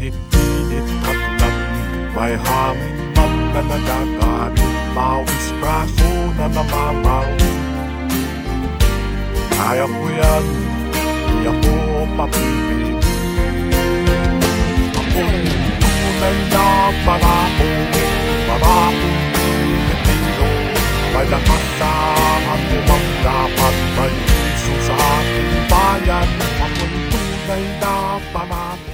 hết đi hết thật lòng bài hà mình mong là ta đã cả biết bao spra số là ta bao bao ai em vui ăn đi em vô mà bị bị Hãy subscribe cho kênh Ghiền Mì Gõ Để không bỏ lỡ những video hấp dẫn Bayan, ako ay tunay na pamata.